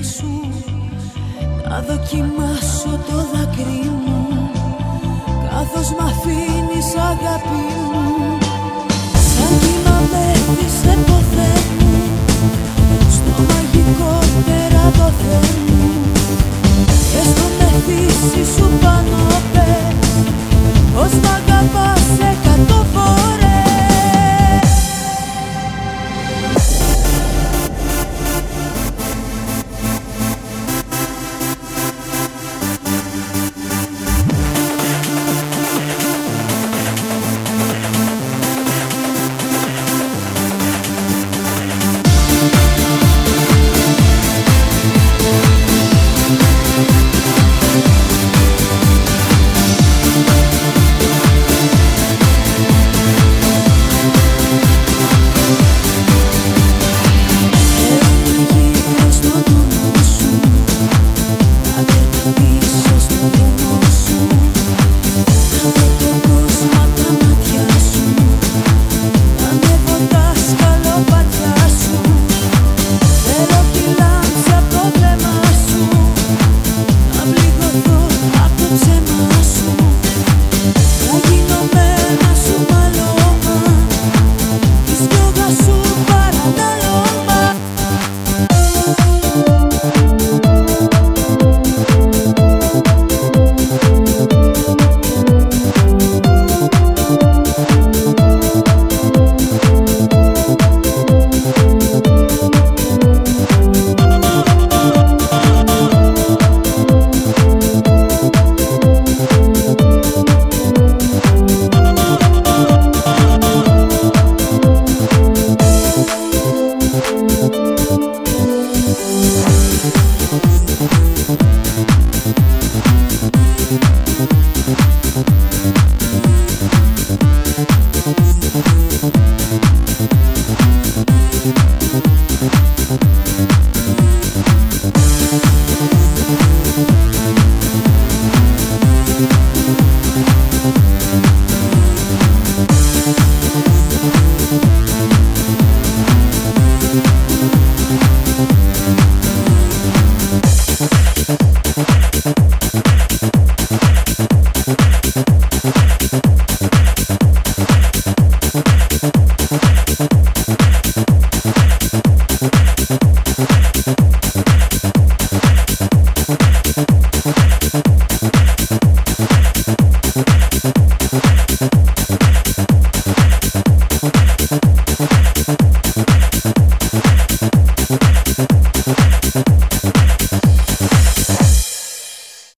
πλάτη σου Να δοκιμάσω το δάκρυ μου. Καθώς μ' αφήνεις αγάπη μου.